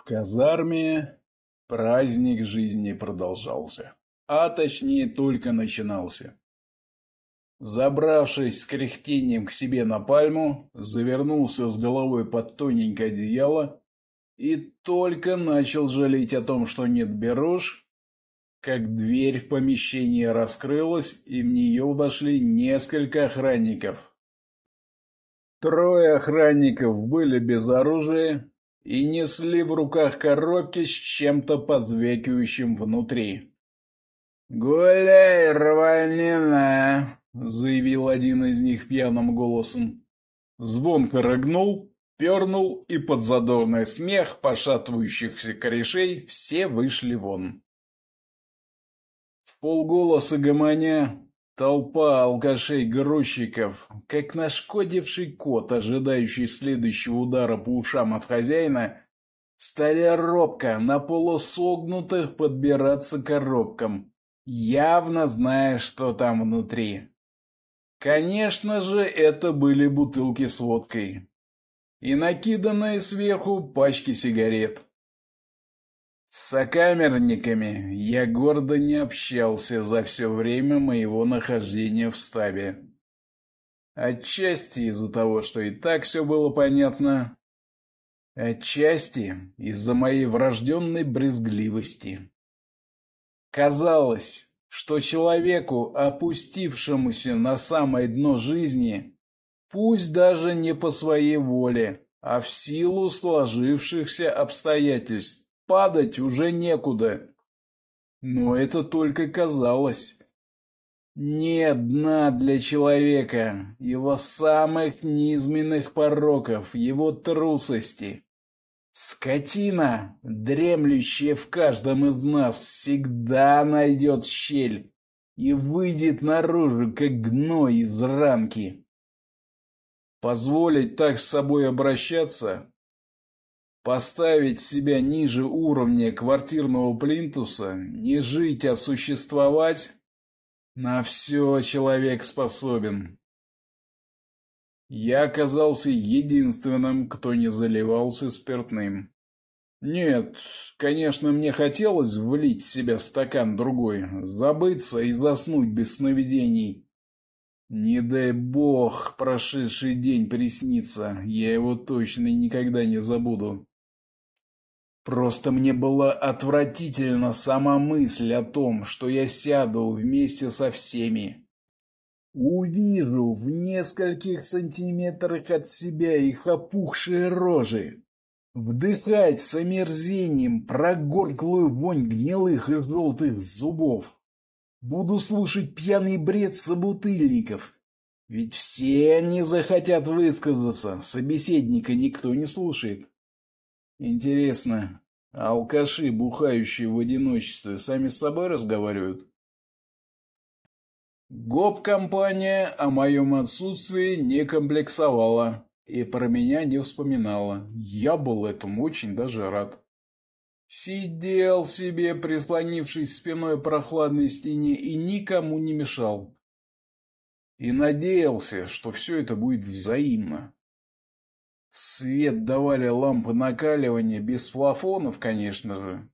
В казарме праздник жизни продолжался, а точнее только начинался. Забравшись с кряхтением к себе на пальму, завернулся с головой под тоненькое одеяло и только начал жалеть о том, что нет беруш, как дверь в помещение раскрылась, и в нее вошли несколько охранников. Трое охранников были без оружия и несли в руках коробки с чем-то позвякивающим внутри. «Гуляй, рванина!» — заявил один из них пьяным голосом. Звонко рыгнул, пернул, и под задорный смех пошатывающихся корешей все вышли вон. В полголоса гомоня толпа алкашей-грузчиков, как нашкодивший кот, ожидающий следующего удара по ушам от хозяина, стали робко на полусогнутых подбираться к коробкам, явно зная, что там внутри. Конечно же, это были бутылки с водкой. И накиданные сверху пачки сигарет. С сокамерниками я гордо не общался за все время моего нахождения в стабе. Отчасти из-за того, что и так все было понятно, отчасти из-за моей врожденной брезгливости. Казалось, что человеку, опустившемуся на самое дно жизни, пусть даже не по своей воле, а в силу сложившихся обстоятельств, падать уже некуда. Но это только казалось. Нет дна для человека, его самых низменных пороков, его трусости. Скотина, дремлющая в каждом из нас, всегда найдет щель и выйдет наружу, как гной из ранки. Позволить так с собой обращаться, поставить себя ниже уровня квартирного плинтуса, не жить, а существовать, на все человек способен. Я оказался единственным, кто не заливался спиртным. Нет, конечно, мне хотелось влить в себя стакан другой, забыться и заснуть без сновидений. Не дай бог прошедший день приснится, я его точно никогда не забуду. Просто мне была отвратительна сама мысль о том, что я сяду вместе со всеми, Увижу в нескольких сантиметрах от себя их опухшие рожи. Вдыхать с омерзением прогорклую вонь гнилых и желтых зубов. Буду слушать пьяный бред собутыльников. Ведь все они захотят высказаться, собеседника никто не слушает. Интересно, алкаши, бухающие в одиночестве, сами с собой разговаривают? Гоп-компания о моем отсутствии не комплексовала и про меня не вспоминала. Я был этому очень даже рад. Сидел себе, прислонившись спиной к прохладной стене, и никому не мешал. И надеялся, что все это будет взаимно. Свет давали лампы накаливания, без флафонов, конечно же.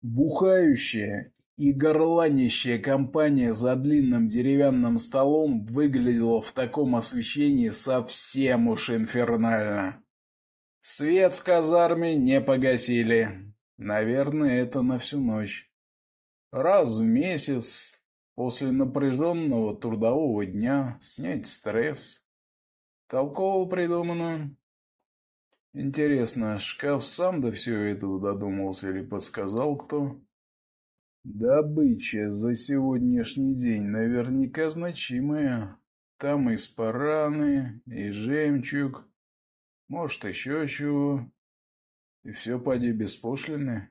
Бухающая и горланищая компания за длинным деревянным столом выглядела в таком освещении совсем уж инфернально. Свет в казарме не погасили. Наверное, это на всю ночь. Раз в месяц, после напряженного трудового дня, снять стресс. Толково придумано. Интересно, шкаф сам до всего этого додумался или подсказал кто? Добыча за сегодняшний день наверняка значимая. Там и спараны, и жемчуг, может, еще чего. И все поди беспошлины.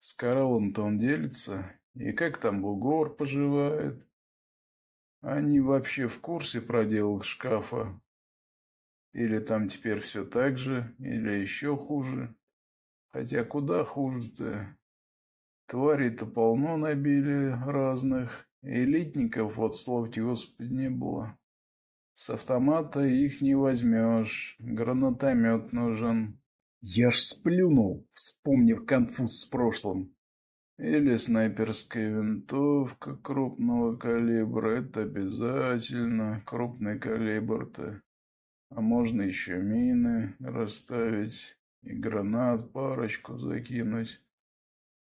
С Каролом-то он делится. И как там бугор поживает? Они вообще в курсе проделок шкафа? Или там теперь все так же, или еще хуже? Хотя куда хуже-то? Тварей-то полно набили разных. Элитников, вот славьте Господи, не было. С автомата их не возьмешь. Гранатомет нужен. Я ж сплюнул, вспомнив конфуз с прошлым. Или снайперская винтовка крупного калибра. Это обязательно. Крупный калибр-то. А можно еще мины расставить и гранат парочку закинуть.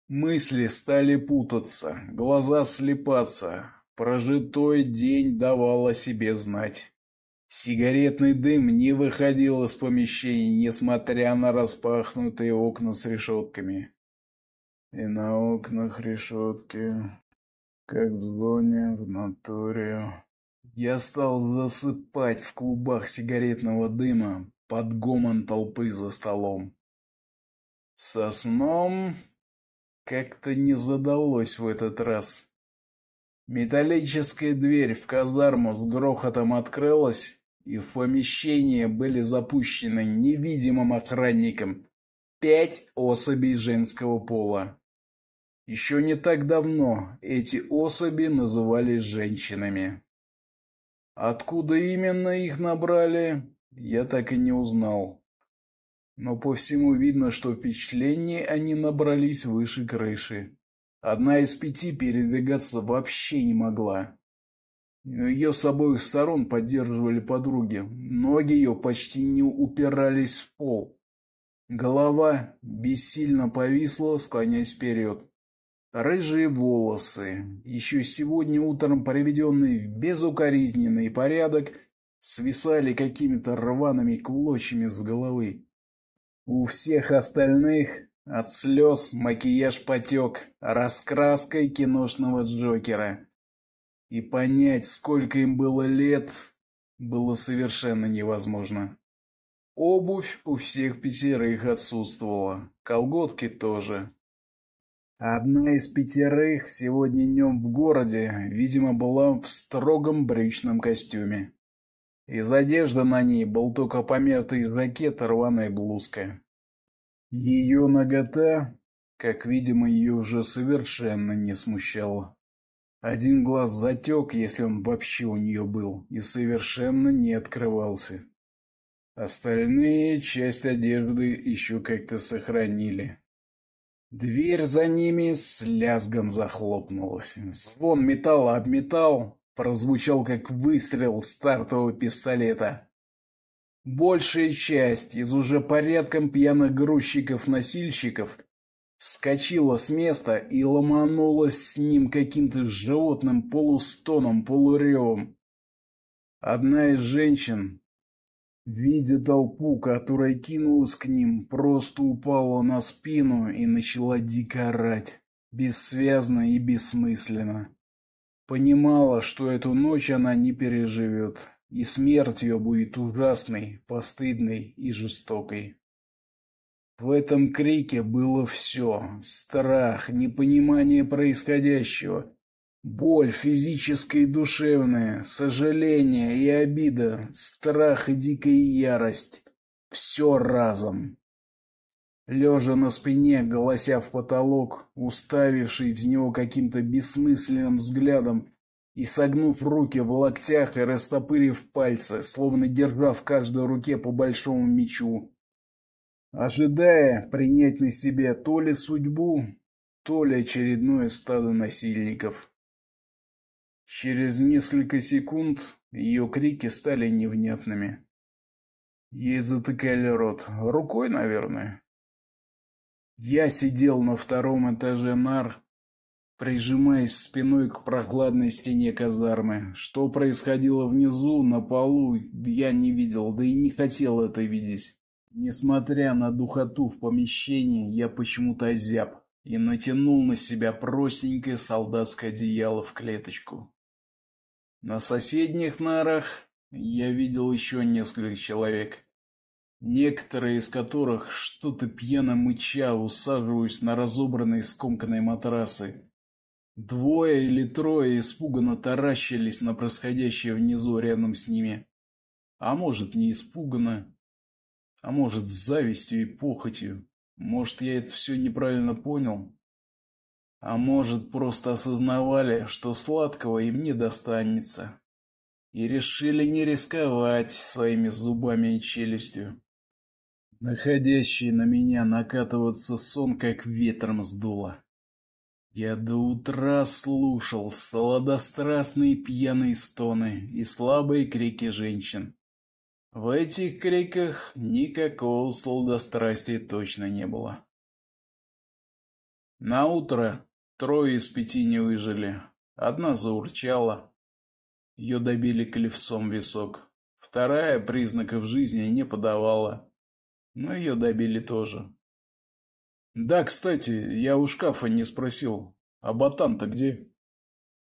Мысли стали путаться, глаза слепаться. Прожитой день давал о себе знать. Сигаретный дым не выходил из помещений, несмотря на распахнутые окна с решетками. И на окнах решетки, как в зоне, в натуре. Я стал засыпать в клубах сигаретного дыма под гомон толпы за столом. Со сном как-то не задалось в этот раз. Металлическая дверь в казарму с грохотом открылась, и в помещение были запущены невидимым охранником пять особей женского пола. Еще не так давно эти особи назывались женщинами. Откуда именно их набрали, я так и не узнал. Но по всему видно, что впечатлений они набрались выше крыши. Одна из пяти передвигаться вообще не могла. Ее с обоих сторон поддерживали подруги. Ноги ее почти не упирались в пол. Голова бессильно повисла, склоняясь вперед. Рыжие волосы, еще сегодня утром приведенные в безукоризненный порядок, свисали какими-то рваными клочьями с головы. У всех остальных от слез макияж потек раскраской киношного Джокера. И понять, сколько им было лет, было совершенно невозможно. Обувь у всех пятерых отсутствовала, колготки тоже. Одна из пятерых сегодня днем в городе, видимо, была в строгом брючном костюме. Из одежды на ней был только помятый жакет и рваная блузка. Ее нагота, как видимо, ее уже совершенно не смущала. Один глаз затек, если он вообще у нее был, и совершенно не открывался. Остальные часть одежды еще как-то сохранили. Дверь за ними с лязгом захлопнулась. Звон металла об металл прозвучал как выстрел стартового пистолета. Большая часть из уже порядком пьяных грузчиков-носильщиков вскочила с места и ломанулась с ним каким-то животным полустоном, полуревом. Одна из женщин, видя толпу, которая кинулась к ним, просто упала на спину и начала дико орать, бессвязно и бессмысленно. Понимала, что эту ночь она не переживет, и смерть ее будет ужасной, постыдной и жестокой. В этом крике было все — страх, непонимание происходящего, боль физическая и душевная, сожаление и обида, страх и дикая ярость — все разом. Лежа на спине, голося в потолок, уставивший в него каким-то бессмысленным взглядом и согнув руки в локтях и растопырив пальцы, словно держа в каждой руке по большому мечу, ожидая принять на себя то ли судьбу, то ли очередное стадо насильников. Через несколько секунд ее крики стали невнятными. Ей затыкали рот. Рукой, наверное. Я сидел на втором этаже нар, прижимаясь спиной к прохладной стене казармы. Что происходило внизу, на полу, я не видел, да и не хотел это видеть. Несмотря на духоту в помещении, я почему-то озяб и натянул на себя простенькое солдатское одеяло в клеточку. На соседних нарах я видел еще несколько человек некоторые из которых что-то пьяно мыча усаживались на разобранные скомканные матрасы. Двое или трое испуганно таращились на происходящее внизу рядом с ними. А может, не испуганно, а может, с завистью и похотью. Может, я это все неправильно понял? А может, просто осознавали, что сладкого им не достанется. И решили не рисковать своими зубами и челюстью. Находящий на меня накатываться сон как ветром сдуло. Я до утра слушал сладострастные пьяные стоны и слабые крики женщин. В этих криках никакого сладострастия точно не было. На утро трое из пяти не выжили. Одна заурчала. Ее добили клевцом висок. Вторая признаков жизни не подавала. Но ее добили тоже. Да, кстати, я у шкафа не спросил, а ботан-то где?